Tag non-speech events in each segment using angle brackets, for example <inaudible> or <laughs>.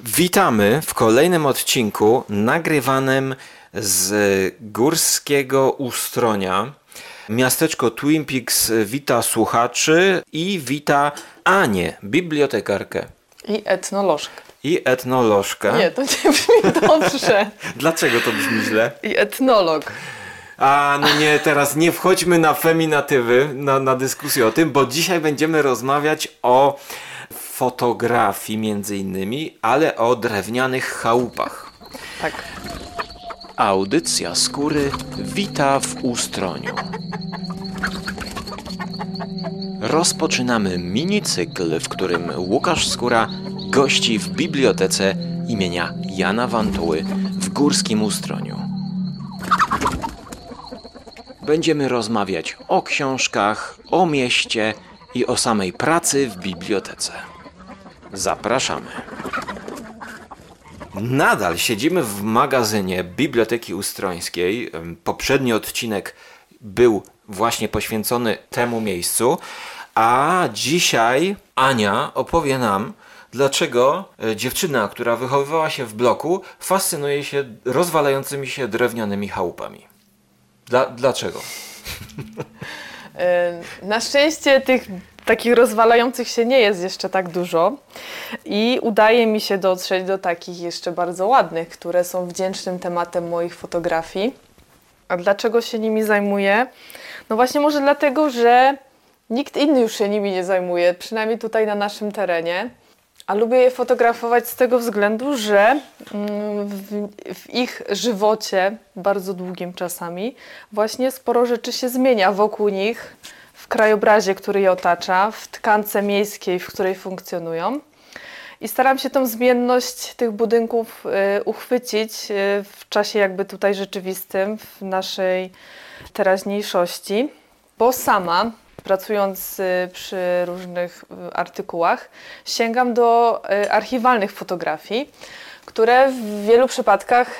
Witamy w kolejnym odcinku nagrywanym z górskiego ustronia. Miasteczko Twin Peaks wita słuchaczy i wita Anię, bibliotekarkę I etnolożkę. i etnolożkę. Nie, to nie brzmi dobrze. <laughs> Dlaczego to brzmi źle? I etnolog. A no nie, teraz nie wchodźmy na feminatywy, na, na dyskusję o tym, bo dzisiaj będziemy rozmawiać o fotografii między innymi, ale o drewnianych chałupach. Tak. Audycja skóry wita w ustroniu. Rozpoczynamy minicykl, w którym Łukasz Skóra gości w bibliotece imienia Jana Wantuły w Górskim Ustroniu. Będziemy rozmawiać o książkach, o mieście i o samej pracy w bibliotece. Zapraszamy. Nadal siedzimy w magazynie Biblioteki Ustrońskiej. Poprzedni odcinek był właśnie poświęcony temu miejscu, a dzisiaj Ania opowie nam, dlaczego e, dziewczyna, która wychowywała się w bloku, fascynuje się rozwalającymi się drewnianymi chałupami. Dla, dlaczego? <laughs> E, Na szczęście tych takich rozwalających się nie jest jeszcze tak dużo i udaje mi się dotrzeć do takich jeszcze bardzo ładnych, które są wdzięcznym tematem moich fotografii. A dlaczego się nimi zajmuję? No właśnie może dlatego, że nikt inny już się nimi nie zajmuje, przynajmniej tutaj na naszym terenie. A lubię je fotografować z tego względu, że mm, w, w ich żywocie, bardzo długim czasami, właśnie sporo rzeczy się zmienia wokół nich, krajobrazie, który je otacza, w tkance miejskiej, w której funkcjonują. I staram się tą zmienność tych budynków y, uchwycić y, w czasie jakby tutaj rzeczywistym, w naszej teraźniejszości, bo sama pracując y, przy różnych artykułach, sięgam do archiwalnych fotografii, które w wielu przypadkach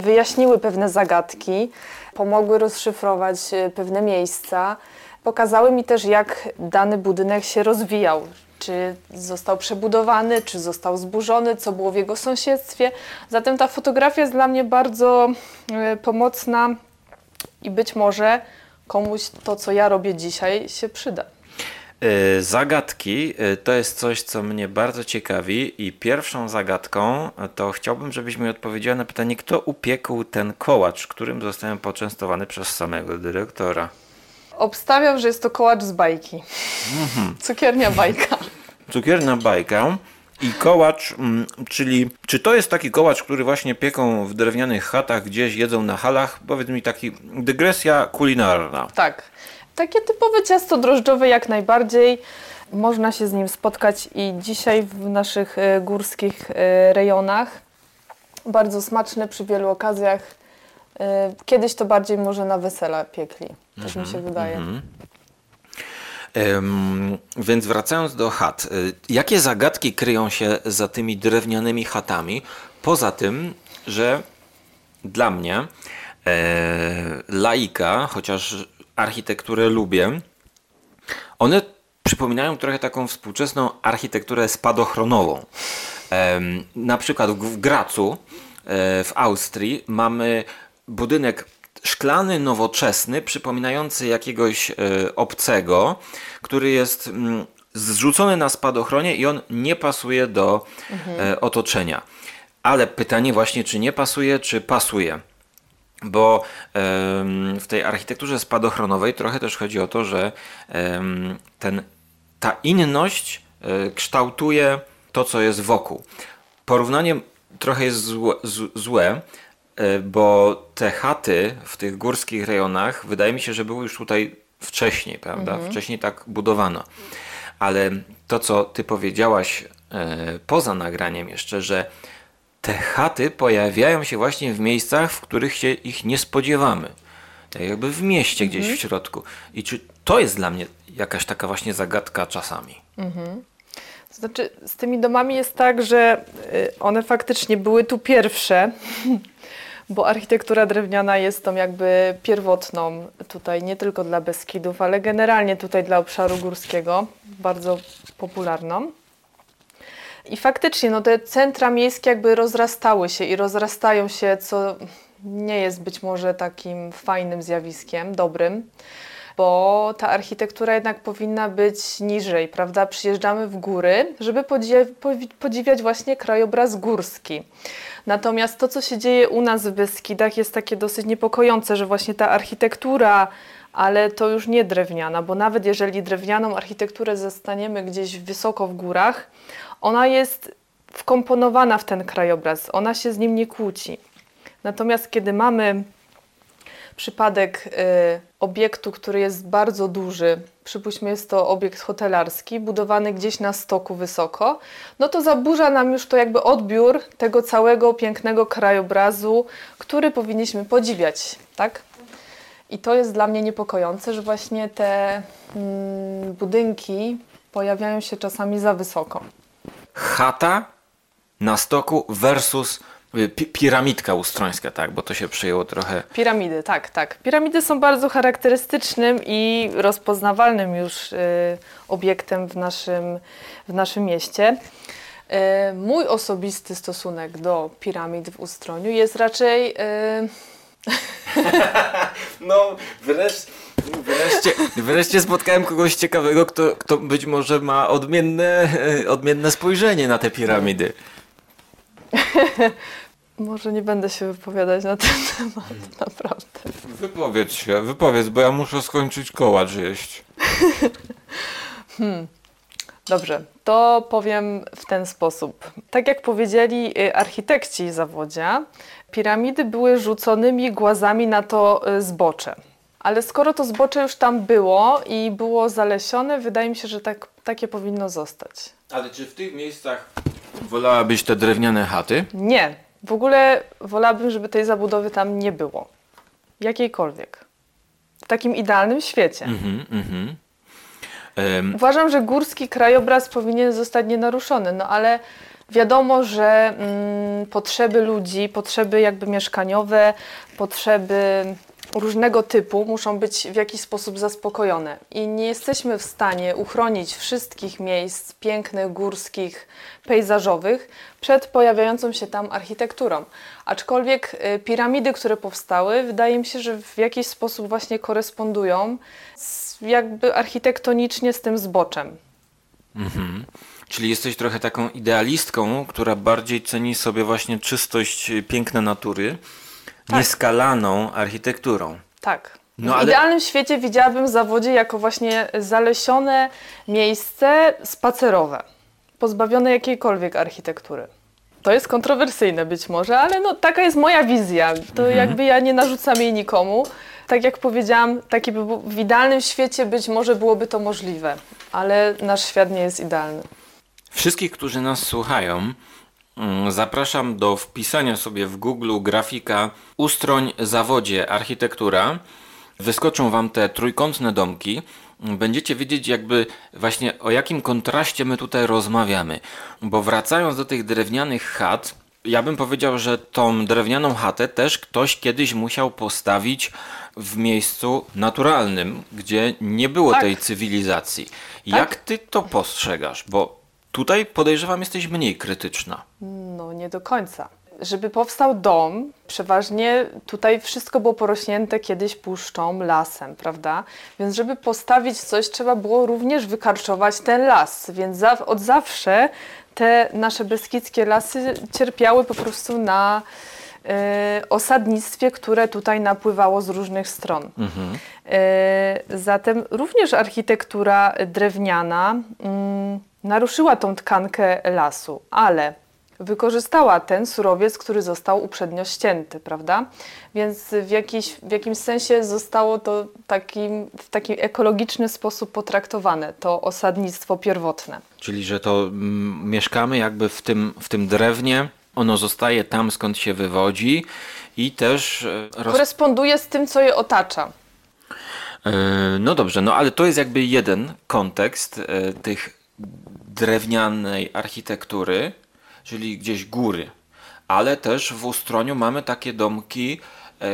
wyjaśniły pewne zagadki, pomogły rozszyfrować pewne miejsca, pokazały mi też, jak dany budynek się rozwijał. Czy został przebudowany, czy został zburzony, co było w jego sąsiedztwie. Zatem ta fotografia jest dla mnie bardzo y, pomocna i być może komuś to, co ja robię dzisiaj, się przyda. E, Zagadki e, to jest coś, co mnie bardzo ciekawi i pierwszą zagadką e, to chciałbym, żebyś mi odpowiedziała na pytanie, kto upiekł ten kołacz, którym zostałem poczęstowany przez samego dyrektora. Obstawiam, że jest to kołacz z bajki. Cukiernia bajka. Cukierna bajka i kołacz, mm, czyli czy to jest taki kołacz, który właśnie pieką w drewnianych chatach, gdzieś jedzą na halach? Powiedz mi taki dygresja kulinarna. Tak. Takie typowe ciasto drożdżowe jak najbardziej. Można się z nim spotkać i dzisiaj w naszych e, górskich e, rejonach. Bardzo smaczne przy wielu okazjach. E, Kiedyś to bardziej może na wesela piekli. Tak mi się wydaje. Em, więc wracając do chat, y, jakie zagadki kryją się za tymi drewnianymi chatami? Poza tym, że dla mnie e, laika, chociaż architekturę lubię, one przypominają trochę taką współczesną architekturę spadochronową. Na przykład w Gracu e, w Austrii mamy budynek szklany, nowoczesny, przypominający jakiegoś e, obcego, który jest mm, zrzucony na spadochronie i on nie pasuje do e, otoczenia. Ale pytanie właśnie, czy nie pasuje, czy pasuje. Bo w tej architekturze spadochronowej trochę też chodzi o to, że ten, ta inność e, kształtuje to, co jest wokół. Porównanie trochę jest złe, złe, bo te chaty w tych górskich rejonach wydaje mi się, że były już tutaj wcześniej, prawda? Wcześniej tak budowano. Ale to, co ty powiedziałaś e, poza nagraniem jeszcze, że te chaty pojawiają się właśnie w miejscach, w których się ich nie spodziewamy. Tak jakby w mieście gdzieś w środku. I czy to jest dla mnie jakaś taka właśnie zagadka czasami? To znaczy, z tymi domami jest tak, że y, one faktycznie były tu pierwsze, <laughs> bo architektura drewniana jest tą jakby pierwotną tutaj nie tylko dla Beskidów, ale generalnie tutaj dla obszaru górskiego, bardzo popularną. I faktycznie, no te centra miejskie jakby rozrastały się i rozrastają się, co nie jest być może takim fajnym zjawiskiem, dobrym, bo ta architektura jednak powinna być niżej, prawda? Przyjeżdżamy w góry, żeby podziwiać, właśnie krajobraz górski. Natomiast to, co się dzieje u nas w Beskidach jest takie dosyć niepokojące, że właśnie ta architektura, ale to już nie drewniana, bo nawet jeżeli drewnianą architekturę zastaniemy gdzieś wysoko w górach, ona jest wkomponowana w ten krajobraz, ona się z nim nie kłóci. Natomiast kiedy mamy przypadek y, obiektu, który jest bardzo duży, przypuśćmy jest to obiekt hotelarski, budowany gdzieś na stoku wysoko, no to zaburza nam już to jakby odbiór tego całego pięknego krajobrazu, który powinniśmy podziwiać, tak? I to jest dla mnie niepokojące, że właśnie te mm, budynki pojawiają się czasami za wysoko. Chata na stoku versus piramidka ustrońska, tak, bo to się przyjęło trochę. Piramidy, tak, tak. Piramidy są bardzo charakterystycznym i rozpoznawalnym już y, obiektem w naszym, w naszym mieście. Y, mój osobisty stosunek do piramid w Ustroniu jest raczej. Y, <laughs> No, wreszcie, wreszcie, wreszcie spotkałem kogoś ciekawego, kto, kto być może ma odmienne, e, odmienne spojrzenie na te piramidy. <laughs> może nie będę się wypowiadać na ten <laughs> temat, naprawdę. Wypowiedz się, wypowiedz, bo ja muszę skończyć kołacz jeść. <laughs> Dobrze, to powiem w ten sposób. Tak jak powiedzieli y, architekci zawodzia, piramidy były rzuconymi głazami na to y, zbocze. Ale skoro to zbocze już tam było i było zalesione, wydaje mi się, że tak, takie powinno zostać. Ale czy w tych miejscach wolałabyś te drewniane chaty? Nie, w ogóle wolałabym, żeby tej zabudowy tam nie było. Jakiejkolwiek. W takim idealnym świecie. Mhm, mhm. Em, Uważam, że górski krajobraz powinien zostać nienaruszony, no ale wiadomo, że mm, potrzeby ludzi, potrzeby jakby mieszkaniowe, potrzeby różnego typu muszą być w jakiś sposób zaspokojone. I nie jesteśmy w stanie uchronić wszystkich miejsc pięknych, górskich, pejzażowych przed pojawiającą się tam architekturą. Aczkolwiek y, piramidy, które powstały, wydaje mi się, że w jakiś sposób właśnie korespondują z, jakby architektonicznie z tym zboczem. Czyli jesteś trochę taką idealistką, która bardziej ceni sobie właśnie czystość, y, piękne natury, Tak. nieskalaną architekturą. Tak. No w ale- idealnym świecie widziałabym zawodzie jako właśnie zalesione miejsce spacerowe, pozbawione jakiejkolwiek architektury. To jest kontrowersyjne być może, ale no taka jest moja wizja. To Mhm. jakby ja nie narzucam jej nikomu. Tak jak powiedziałam, taki by był, w idealnym świecie być może byłoby to możliwe, ale nasz świat nie jest idealny. Wszystkich, którzy nas słuchają, zapraszam do wpisania sobie w Google grafika Ustroń Zawodzie Architektura. Wyskoczą Wam te trójkątne domki. Będziecie wiedzieć jakby właśnie o jakim kontraście my tutaj rozmawiamy. Bo wracając do tych drewnianych chat, ja bym powiedział, że tą drewnianą chatę też ktoś kiedyś musiał postawić w miejscu naturalnym, gdzie nie było Tak. tej cywilizacji. Jak ty to postrzegasz? Bo tutaj podejrzewam jesteś mniej krytyczna. No, nie do końca. Żeby powstał dom, przeważnie tutaj wszystko było porośnięte kiedyś puszczą, lasem, prawda? Więc żeby postawić coś, trzeba było również wykarczować ten las. Więc za, od zawsze te nasze beskidzkie lasy cierpiały po prostu na e, osadnictwie, które tutaj napływało z różnych stron. E, Zatem również architektura drewniana mm, naruszyła tą tkankę lasu, ale wykorzystała ten surowiec, który został uprzednio ścięty, prawda? Więc w, jakiś, w jakimś sensie zostało to takim, w taki ekologiczny sposób potraktowane, to osadnictwo pierwotne. Czyli, że to mm, mieszkamy jakby w tym, w tym drewnie, ono zostaje tam, skąd się wywodzi i też e, roz... Koresponduje z tym, co je otacza. E, No dobrze, no ale to jest jakby jeden kontekst e, tych drewnianej architektury, czyli gdzieś góry, ale też w Ustroniu mamy takie domki e,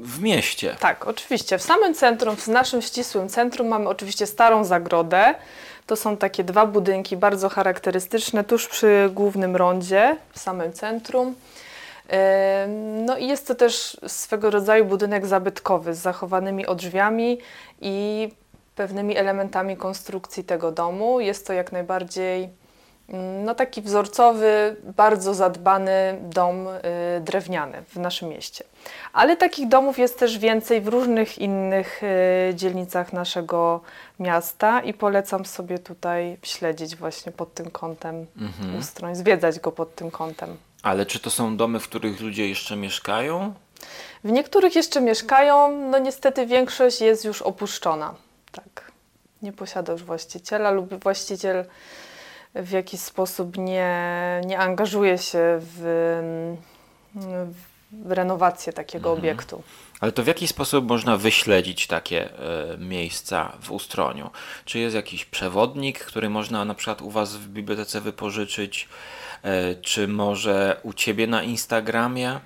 w mieście. Tak, oczywiście. W samym centrum, w naszym ścisłym centrum mamy oczywiście starą zagrodę. To są takie dwa budynki bardzo charakterystyczne tuż przy głównym rondzie, w samym centrum. E, No i jest to też swego rodzaju budynek zabytkowy z zachowanymi odrzwiami i pewnymi elementami konstrukcji tego domu. Jest to jak najbardziej mm, no, taki wzorcowy, bardzo zadbany dom y, drewniany w naszym mieście. Ale takich domów jest też więcej w różnych innych y, dzielnicach naszego miasta i polecam sobie tutaj śledzić właśnie pod tym kątem Mhm. Ustroń, zwiedzać go pod tym kątem. Ale czy to są domy, w których ludzie jeszcze mieszkają? W niektórych jeszcze mieszkają, no niestety większość jest już opuszczona. Tak. Nie posiada już właściciela lub właściciel w jakiś sposób nie, nie angażuje się w, w renowację takiego obiektu. Ale to w jaki sposób można wyśledzić takie e, miejsca w Ustroniu? Czy jest jakiś przewodnik, który można na przykład u Was w bibliotece wypożyczyć? E, czy może u Ciebie na Instagramie?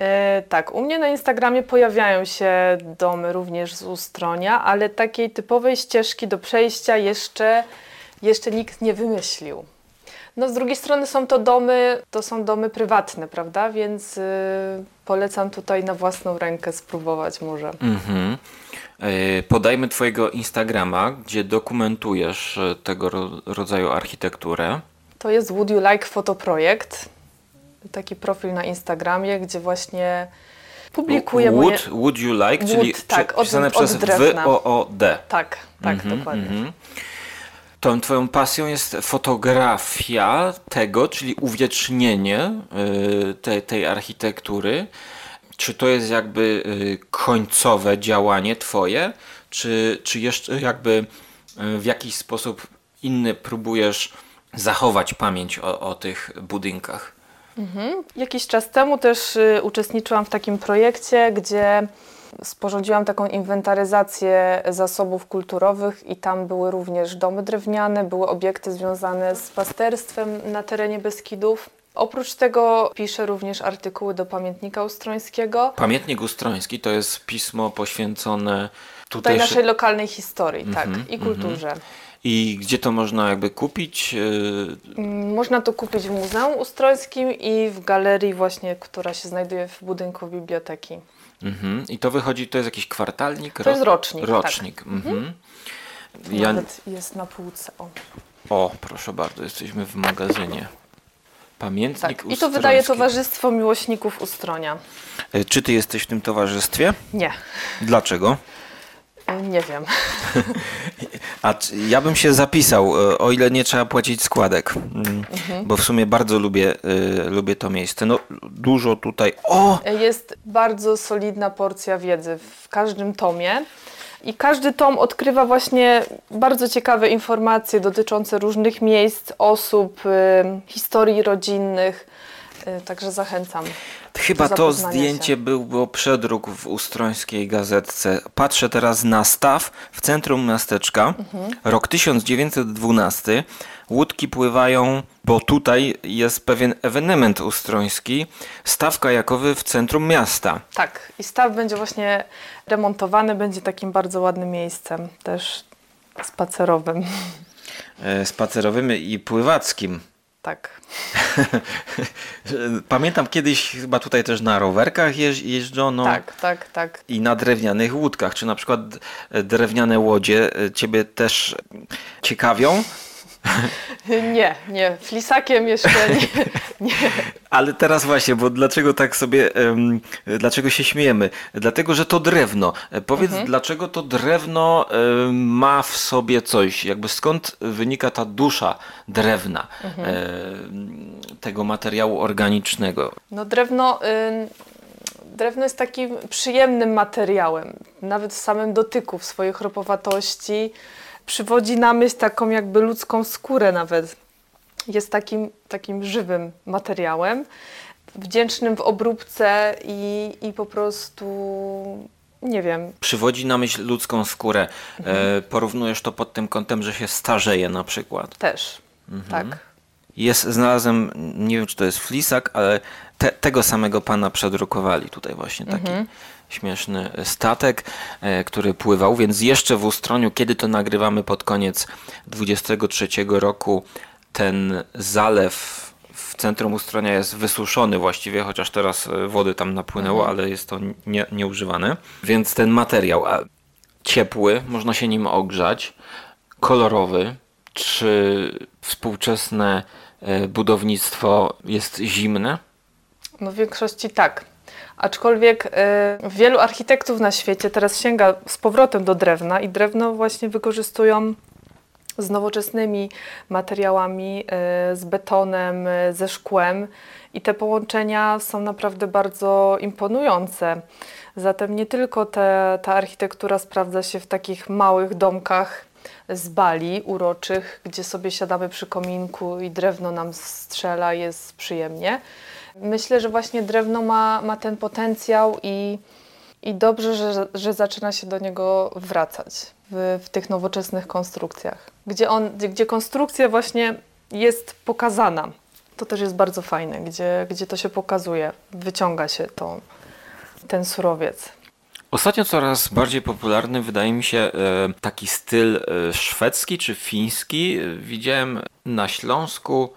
E, tak, u mnie na Instagramie pojawiają się domy również z Ustronia, ale takiej typowej ścieżki do przejścia jeszcze, jeszcze nikt nie wymyślił. No z drugiej strony są to domy, to są domy prywatne, prawda? Więc y, polecam tutaj na własną rękę spróbować może. Mhm. E, Podajmy Twojego Instagrama, gdzie dokumentujesz e, tego ro rodzaju architekturę. To jest Would You Like Fotoprojekt. Taki profil na Instagramie, gdzie właśnie publikuję would, moje... would you like, czyli Wood, tak, od- pisane od przez drewna. W-O-O-D. Tak, tak, Mhm, dokładnie. mhm. Tą twoją pasją jest fotografia tego, czyli uwiecznienie y, tej, tej architektury. Czy to jest jakby y, końcowe działanie twoje, czy, czy jeszcze jakby y, w jakiś sposób inny próbujesz zachować pamięć o, o tych budynkach? Jakiś czas temu też y, uczestniczyłam w takim projekcie, gdzie sporządziłam taką inwentaryzację zasobów kulturowych i tam były również domy drewniane, były obiekty związane z pasterstwem na terenie Beskidów. Oprócz tego piszę również artykuły do pamiętnika ustrońskiego, Pamiętnik Ustroński to jest pismo poświęcone tutaj tutejszy- naszej lokalnej historii, tak, Mhm, i kulturze. I gdzie to można jakby kupić? Mm, Można to kupić w Muzeum Ustrońskim i w galerii właśnie, która się znajduje w budynku biblioteki. mhm. I to wychodzi, to jest jakiś kwartalnik? To jest rocznik, tak. Rocznik. Mhm. Ja, Nawet jest na półce. O. o, proszę bardzo, jesteśmy w magazynie. Pamiętnik Tak. I to wydaje Towarzystwo Miłośników Ustronia. Y, Czy ty jesteś w tym towarzystwie? Nie, Dlaczego? Nie wiem. <laughs> A ja bym się zapisał, y, o ile nie trzeba płacić składek, Mm, Mhm. bo w sumie bardzo lubię, y, lubię to miejsce. No, dużo tutaj. O! Jest bardzo solidna porcja wiedzy w każdym tomie. I każdy tom odkrywa właśnie bardzo ciekawe informacje dotyczące różnych miejsc, osób, y, historii rodzinnych. Także zachęcam. Chyba to zdjęcie się. był, było przedruk w Ustrońskiej Gazetce. Patrzę teraz na staw w centrum miasteczka. Mhm. Rok 1912. Łódki pływają, bo tutaj jest pewien ewenement ustroński. Staw kajakowy w centrum miasta. Tak, i staw będzie właśnie remontowany, będzie takim bardzo ładnym miejscem, też spacerowym. E, spacerowym i pływackim. Tak. <laughs> Pamiętam kiedyś chyba tutaj też na rowerkach jeź, jeżdżono. Tak, tak, tak. I na drewnianych łódkach. Czy na przykład e, drewniane łodzie e, ciebie też ciekawią? <laughs> Nie, nie, flisakiem jeszcze nie. <laughs> nie. Ale teraz właśnie, bo dlaczego tak sobie, dlaczego się śmiejemy? Dlatego, że to drewno. E, Powiedz, dlaczego to drewno ma w sobie coś? Jakby skąd wynika ta dusza drewna, em, tego materiału organicznego? No drewno, drewno jest takim przyjemnym materiałem, nawet w samym dotyku, w swojej chropowatości. Przywodzi na myśl taką jakby ludzką skórę nawet. Jest takim, takim żywym materiałem, wdzięcznym w obróbce i, i po prostu, nie wiem, Przywodzi na myśl ludzką skórę. E, porównujesz to pod tym kątem, że się starzeje na przykład. też, tak. Jest, znalazłem, nie wiem czy to jest flisak, ale te, tego samego pana przedrukowali tutaj właśnie taki śmieszny statek, e, który pływał, więc jeszcze w Ustroniu, kiedy to nagrywamy pod koniec 23 roku, ten zalew w centrum Ustronia jest wysuszony właściwie, chociaż teraz e, wody tam napłynęło, ale jest to nie, nieużywane. Więc ten materiał ciepły, można się nim ogrzać, kolorowy, czy współczesne budownictwo jest zimne? No w większości tak. Aczkolwiek y, wielu architektów na świecie teraz sięga z powrotem do drewna i drewno właśnie wykorzystują z nowoczesnymi materiałami, y, z betonem, y, ze szkłem i te połączenia są naprawdę bardzo imponujące. Zatem nie tylko te, ta architektura sprawdza się w takich małych domkach z bali uroczych, gdzie sobie siadamy przy kominku i drewno nam strzela, jest przyjemnie. Myślę, że właśnie drewno ma, ma ten potencjał i, i dobrze, że, że zaczyna się do niego wracać w, w tych nowoczesnych konstrukcjach, gdzie, on, gdzie, konstrukcja właśnie jest pokazana. To też jest bardzo fajne, gdzie, gdzie to się pokazuje, wyciąga się to, ten surowiec. Ostatnio coraz bardziej popularny wydaje mi się e, taki styl e, szwedzki czy fiński. Widziałem na Śląsku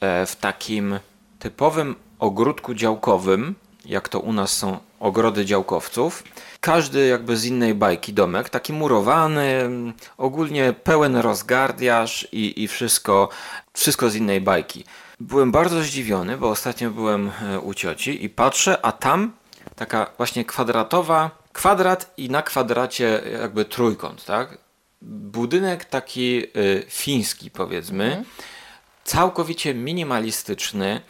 e, w takim typowym ogródku działkowym, jak to u nas są ogrody działkowców. Każdy jakby z innej bajki domek, taki murowany, ogólnie pełen rozgardiaż i, i wszystko, wszystko z innej bajki. Byłem bardzo zdziwiony, bo ostatnio byłem u cioci i patrzę, a tam taka właśnie kwadratowa, kwadrat i na kwadracie jakby trójkąt, tak? Budynek taki y, fiński powiedzmy, mhm. całkowicie minimalistyczny,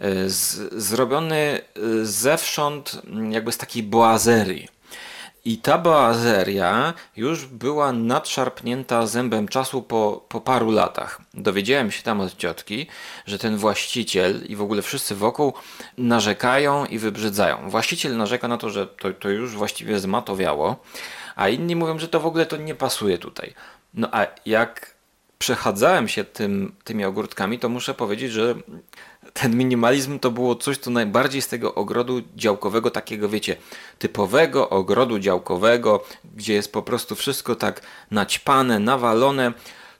y, z, zrobiony y, zewsząd jakby z takiej boazerii. I ta boazeria już była nadszarpnięta zębem czasu po, po paru latach. Dowiedziałem się tam od ciotki, że ten właściciel i w ogóle wszyscy wokół narzekają i wybrzydzają. Właściciel narzeka na to, że to, to już właściwie zmatowiało, a inni mówią, że to w ogóle to nie pasuje tutaj. No a jak przechadzałem się tym, tymi ogródkami, to muszę powiedzieć, że ten minimalizm to było coś, co najbardziej z tego ogrodu działkowego, takiego wiecie, typowego ogrodu działkowego, gdzie jest po prostu wszystko tak naćpane, nawalone.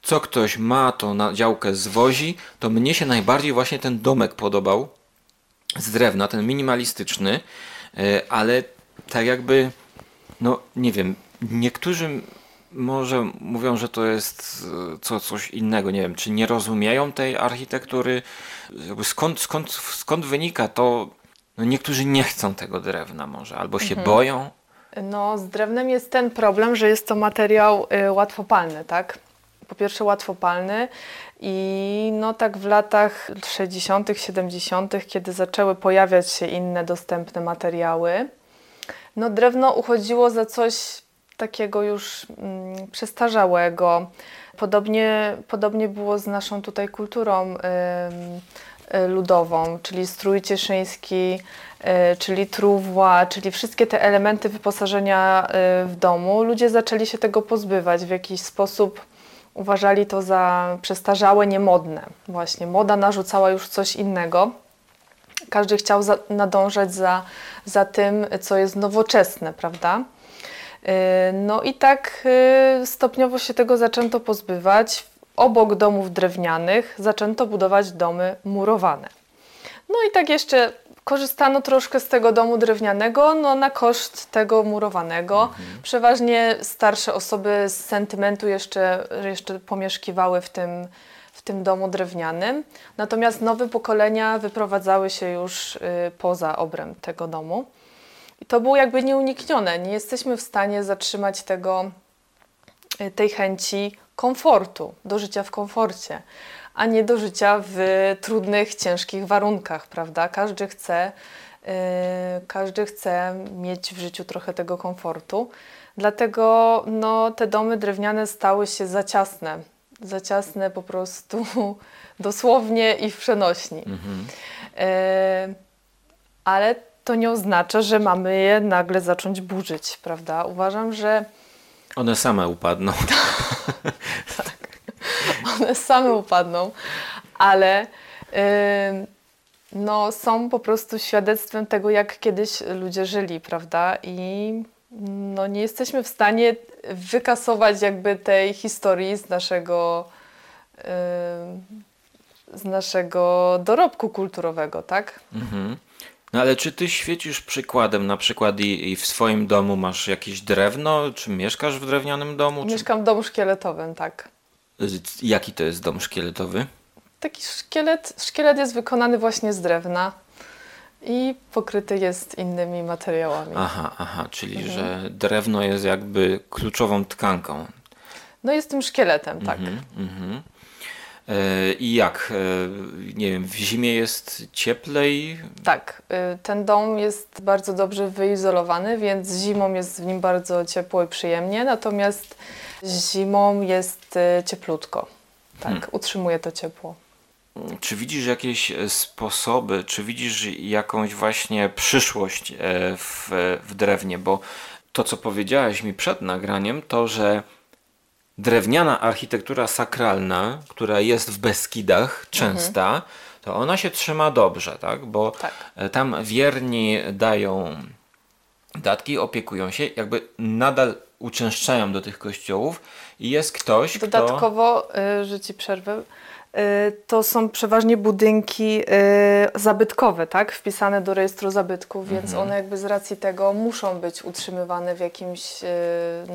Co ktoś ma, to na działkę zwozi. To mnie się najbardziej właśnie ten domek podobał z drewna, ten minimalistyczny, e, ale tak jakby, no nie wiem, niektórzy może mówią, że to jest e, co, coś innego. Nie wiem, czy nie rozumieją tej architektury. Skąd, skąd, skąd wynika to? No niektórzy nie chcą tego drewna może, albo się mhm. boją. No, z drewnem jest ten problem, że jest to materiał y, łatwopalny, tak? Po pierwsze łatwopalny i no tak w latach 60., 70., kiedy zaczęły pojawiać się inne dostępne materiały, no drewno uchodziło za coś takiego już mm, przestarzałego. Podobnie, podobnie było z naszą tutaj kulturą y, ludową, czyli strój cieszyński, y, czyli truwła, czyli wszystkie te elementy wyposażenia y, w domu. Ludzie zaczęli się tego pozbywać w jakiś sposób. Uważali to za przestarzałe, niemodne. Właśnie moda narzucała już coś innego. Każdy chciał za, nadążać za, za tym, co jest nowoczesne, prawda? Y, no i tak y, stopniowo się tego zaczęto pozbywać. Obok domów drewnianych zaczęto budować domy murowane. No i tak jeszcze korzystano troszkę z tego domu drewnianego, no na koszt tego murowanego. Mhm. Przeważnie starsze osoby z sentymentu jeszcze, jeszcze pomieszkiwały w tym, w tym domu drewnianym. Natomiast nowe pokolenia wyprowadzały się już y, poza obręb tego domu. I to było jakby nieuniknione. Nie jesteśmy w stanie zatrzymać tego, y, tej chęci komfortu, do życia w komforcie, a nie do życia w trudnych, ciężkich warunkach, prawda? Każdy chce, yy, każdy chce mieć w życiu trochę tego komfortu. Dlatego no, te domy drewniane stały się za ciasne. Za ciasne po prostu <laughs> dosłownie i w przenośni. Mhm. Yy, ale to nie oznacza, że mamy je nagle zacząć burzyć, prawda? Uważam, że. One same upadną. <laughs> tak. One same upadną, ale ym, no, są po prostu świadectwem tego, jak kiedyś ludzie żyli, prawda? I no, nie jesteśmy w stanie wykasować jakby tej historii z naszego, ym, z naszego dorobku kulturowego, tak? Mhm. No ale czy ty świecisz przykładem, na przykład i, i w swoim domu masz jakieś drewno, czy mieszkasz w drewnianym domu? Czy... Mieszkam w domu szkieletowym, tak. Jaki to jest dom szkieletowy? Taki szkielet, szkielet jest wykonany właśnie z drewna i pokryty jest innymi materiałami. Aha, aha, czyli że drewno jest jakby kluczową tkanką. No jest tym szkieletem, tak. Mhm, mhm. E, I jak? E, nie wiem, w zimie jest cieplej? Tak, y, ten dom jest bardzo dobrze wyizolowany, więc zimą jest w nim bardzo ciepło i przyjemnie, natomiast zimą jest cieplutko. Tak, Hmm. utrzymuje to ciepło. Czy widzisz jakieś e, sposoby, czy widzisz jakąś właśnie przyszłość e, w, w drewnie? Bo to, co powiedziałaś mi przed nagraniem, to że drewniana architektura sakralna, która jest w Beskidach częsta, to ona się trzyma dobrze, tak? Bo Tak. e, tam wierni dają datki, opiekują się, jakby nadal uczęszczają do tych kościołów i jest ktoś, kto... Dodatkowo, y, że ci przerwę, to są przeważnie budynki y, zabytkowe, tak? Wpisane do rejestru zabytków, więc Mhm. one jakby z racji tego muszą być utrzymywane w jakimś, y,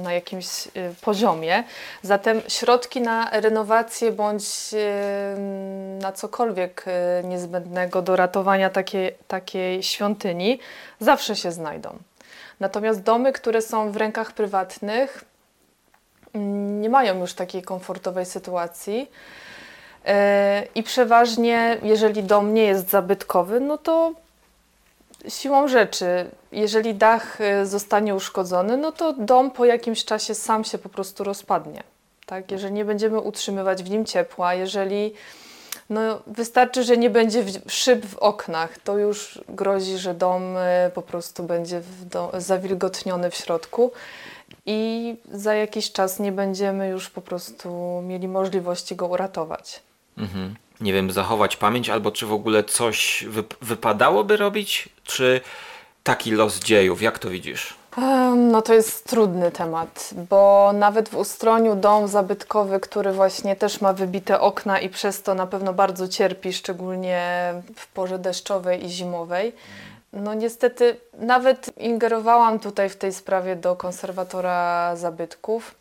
na jakimś y, poziomie. Zatem środki na renowację bądź y, na cokolwiek y, niezbędnego do ratowania takiej, takiej świątyni zawsze się znajdą. Natomiast domy, które są w rękach prywatnych, mm, nie mają już takiej komfortowej sytuacji. E, I przeważnie, jeżeli dom nie jest zabytkowy, no to siłą rzeczy, jeżeli dach e, zostanie uszkodzony, no to dom po jakimś czasie sam się po prostu rozpadnie. Tak? Jeżeli nie będziemy utrzymywać w nim ciepła, jeżeli no, wystarczy, że nie będzie szyb w oknach, to już grozi, że dom e, po prostu będzie zawilgotniony w środku i za jakiś czas nie będziemy już po prostu mieli możliwości go uratować. Mhm. Nie wiem, zachować pamięć, albo czy w ogóle coś wyp- wypadałoby robić, czy taki los dziejów? Jak to widzisz? No to jest trudny temat, bo nawet w Ustroniu dom zabytkowy, który właśnie też ma wybite okna i przez to na pewno bardzo cierpi, szczególnie w porze deszczowej i zimowej. No niestety nawet ingerowałam tutaj w tej sprawie do konserwatora zabytków,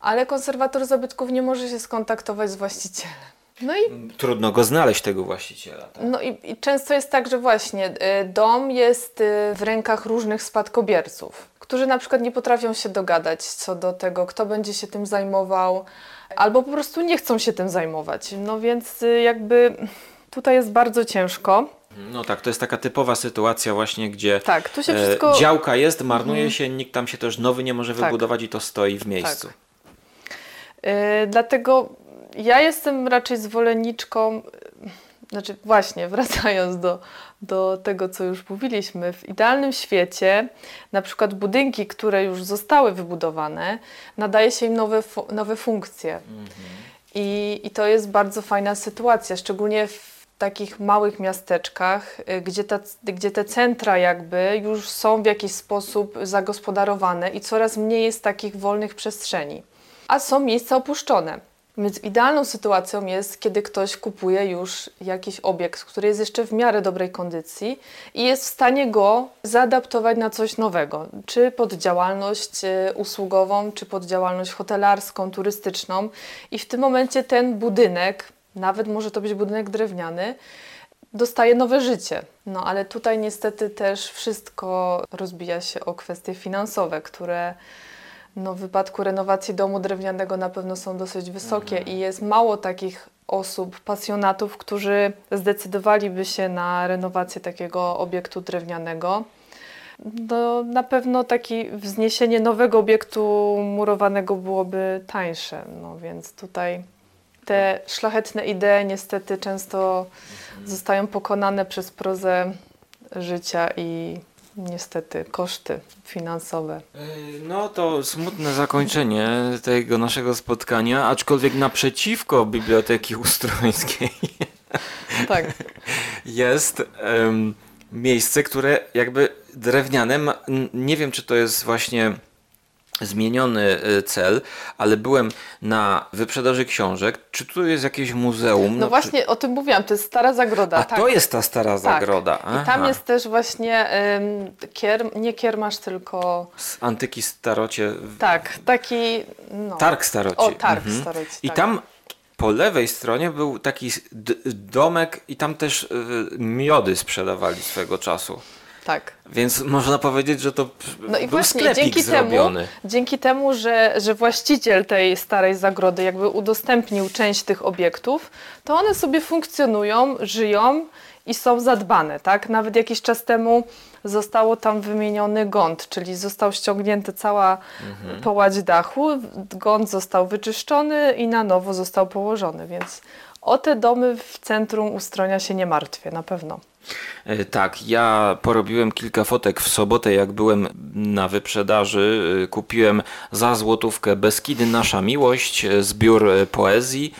ale konserwator zabytków nie może się skontaktować z właścicielem. No i Trudno go znaleźć, tego właściciela. Tak? no i, i często jest tak, że właśnie y, dom jest y, w rękach różnych spadkobierców, którzy na przykład nie potrafią się dogadać co do tego, kto będzie się tym zajmował, albo po prostu nie chcą się tym zajmować. No więc y, jakby tutaj jest bardzo ciężko. No tak, to jest taka typowa sytuacja właśnie, gdzie Tak, e, wszystko... Mhm. działka jest, marnuje się, nikt tam się też nowy nie może Tak. wybudować i to stoi w miejscu. Y, dlatego ja jestem raczej zwolenniczką, y, znaczy właśnie <laughs> wracając do, do tego, co już mówiliśmy, w idealnym świecie na przykład budynki, które już zostały wybudowane, nadaje się im nowe, nowe funkcje. I, I to jest bardzo fajna sytuacja, szczególnie w takich małych miasteczkach, y, gdzie, ta, gdzie te centra jakby już są w jakiś sposób zagospodarowane i coraz mniej jest takich wolnych przestrzeni. A są miejsca opuszczone. Więc idealną sytuacją jest, kiedy ktoś kupuje już jakiś obiekt, który jest jeszcze w miarę dobrej kondycji i jest w stanie go zaadaptować na coś nowego, czy pod działalność e, usługową, czy pod działalność hotelarską, turystyczną. I w tym momencie ten budynek, nawet może to być budynek drewniany, dostaje nowe życie. No ale tutaj niestety też wszystko rozbija się o kwestie finansowe, które no, w wypadku renowacji domu drewnianego na pewno są dosyć wysokie i jest mało takich osób, pasjonatów, którzy zdecydowaliby się na renowację takiego obiektu drewnianego. No, na pewno takie wzniesienie nowego obiektu murowanego byłoby tańsze, no więc tutaj te szlachetne idee niestety często zostają pokonane przez prozę życia i niestety koszty finansowe. Yy, No to smutne zakończenie tego naszego spotkania, aczkolwiek naprzeciwko Biblioteki Ustrońskiej <laughs> Tak. jest em, miejsce, które jakby drewniane, ma, nie wiem czy to jest właśnie zmieniony y, cel, ale byłem na wyprzedaży książek. Czy tu jest jakieś muzeum? No czy- właśnie o tym mówiłam, to jest Stara Zagroda. A tak. to jest ta stara tak. zagroda. I tam jest też właśnie ym, kier, nie kiermasz, tylko Z antyki starocie. tak, taki no. Targ staroci. O, targ Mhm. staroci. I tak. tam po lewej stronie był taki domek i tam też y, miody sprzedawali swego czasu. Tak. Więc można powiedzieć, że to No i był właśnie sklepik dzięki temu, zrobiony. dzięki temu że, że właściciel tej starej zagrody jakby udostępnił część tych obiektów, to one sobie funkcjonują, żyją i są zadbane, tak? Nawet jakiś czas temu zostało tam wymieniony gąd, czyli został ściągnięty cała Mhm. połać dachu, gąd został wyczyszczony i na nowo został położony, więc o te domy w centrum Ustronia się nie martwię, na pewno. E, Tak, ja porobiłem kilka fotek w sobotę, jak byłem na wyprzedaży. E, Kupiłem za złotówkę Beskidy Nasza Miłość, e, zbiór poezji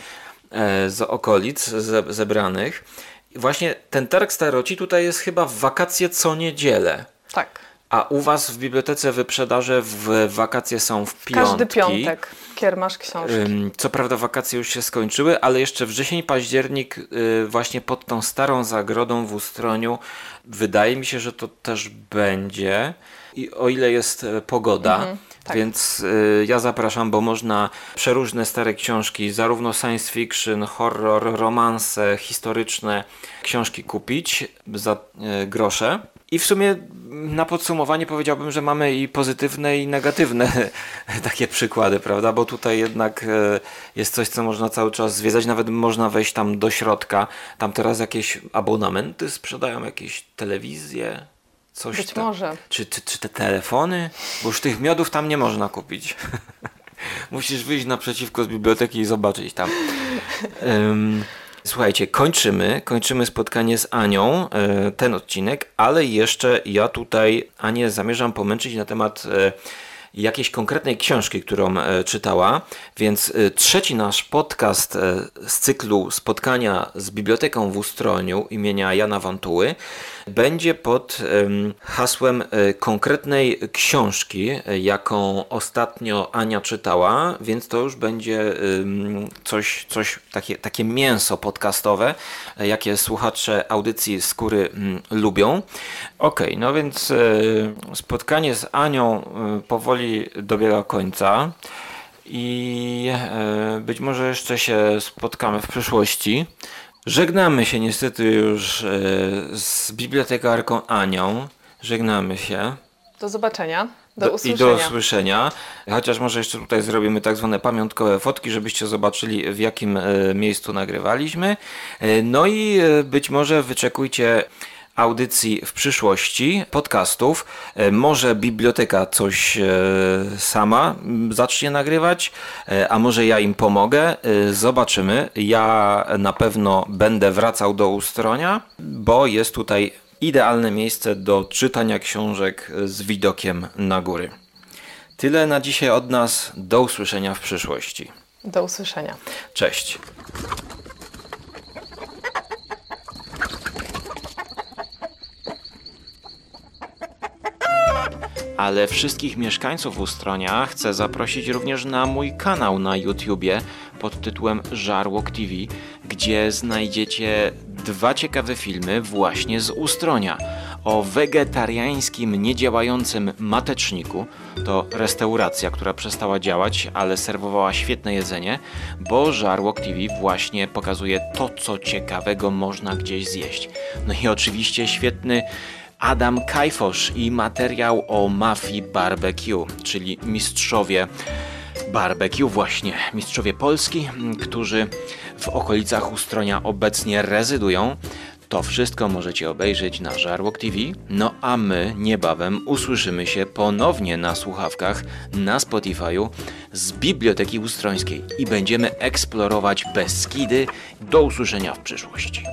z okolic ze, zebranych. Właśnie ten targ staroci tutaj jest chyba w wakacje co niedzielę. Tak. A u was w bibliotece wyprzedaże w wakacje są w piątki. Każdy piątek kiermasz książki. Co prawda wakacje już się skończyły, ale jeszcze wrzesień, październik y, właśnie pod tą starą zagrodą w Ustroniu wydaje mi się, że to też będzie i o ile jest e, pogoda. tak. Więc y, ja zapraszam, bo można przeróżne stare książki, zarówno science fiction, horror, romanse, historyczne książki kupić za y, grosze. I w sumie na podsumowanie powiedziałbym, że mamy i pozytywne, i negatywne <laughs> takie przykłady, prawda? Bo tutaj jednak e, jest coś, co można cały czas zwiedzać, nawet można wejść tam do środka. Tam teraz jakieś abonamenty sprzedają, jakieś telewizje, coś Być tam. może. Czy, czy, czy te telefony? Bo już tych miodów tam nie można kupić. <laughs> Musisz wyjść naprzeciwko z biblioteki i zobaczyć tam. Ym, słuchajcie, kończymy. Kończymy spotkanie z Anią, e, ten odcinek, ale jeszcze ja tutaj Anię zamierzam pomęczyć na temat e, jakiejś konkretnej książki, którą e, czytała. Więc trzeci nasz podcast z cyklu spotkania z biblioteką w Ustroniu imienia Jana Wantuły będzie pod em, hasłem e, konkretnej książki, e, jaką ostatnio Ania czytała, więc to już będzie coś, coś takie, takie mięso podcastowe, e, jakie słuchacze audycji Skóry lubią. Okej, no więc spotkanie z Anią powoli dobiega końca i być może jeszcze się spotkamy w przyszłości. Żegnamy się niestety już e, z bibliotekarką Anią. Żegnamy się. Do zobaczenia. Do, Do- I usłyszenia. do usłyszenia. Chociaż może jeszcze tutaj zrobimy tak zwane pamiątkowe fotki, żebyście zobaczyli w jakim e, miejscu nagrywaliśmy. E, no i być może wyczekujcie audycji w przyszłości, podcastów. E, Może biblioteka coś e, sama m, zacznie nagrywać, e, a może ja im pomogę. Zobaczymy. Ja na pewno będę wracał do Ustronia, bo jest tutaj idealne miejsce do czytania książek z widokiem na góry. Tyle na dzisiaj od nas. Do usłyszenia w przyszłości. Do usłyszenia. Cześć. Ale wszystkich mieszkańców Ustronia chcę zaprosić również na mój kanał na YouTubie pod tytułem Żarłok TV, gdzie znajdziecie dwa ciekawe filmy właśnie z Ustronia o wegetariańskim, niedziałającym mateczniku. To restauracja, która przestała działać, ale serwowała świetne jedzenie, bo Żarłok TV właśnie pokazuje to, co ciekawego można gdzieś zjeść. No i oczywiście świetny Adam Kajfosz i materiał o mafii barbecue, czyli mistrzowie barbecue, właśnie mistrzowie Polski, którzy w okolicach Ustronia obecnie rezydują. To wszystko możecie obejrzeć na Żarłok TV, no a my niebawem usłyszymy się ponownie na słuchawkach na Spotify'u z Biblioteki Ustrońskiej i będziemy eksplorować Beskidy. Do usłyszenia w przyszłości.